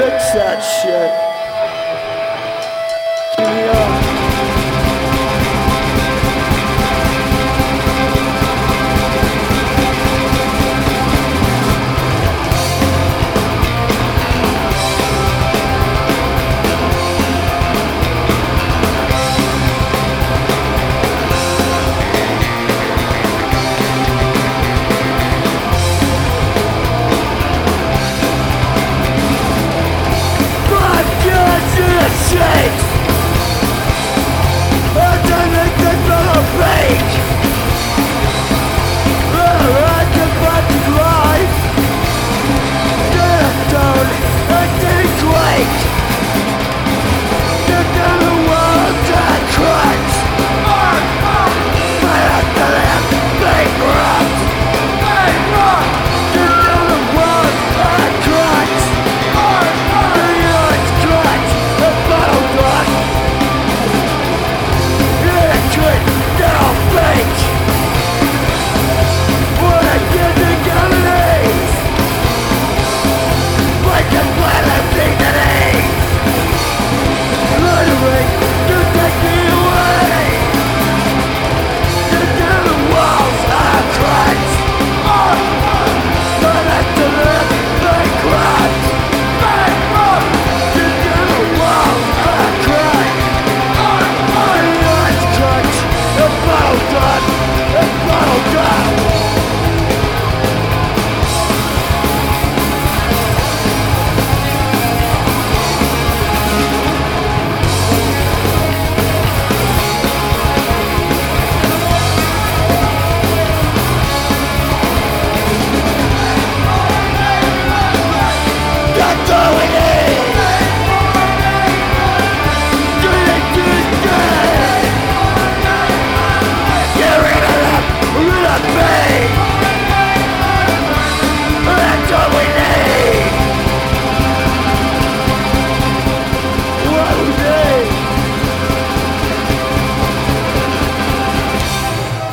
Fix that shit.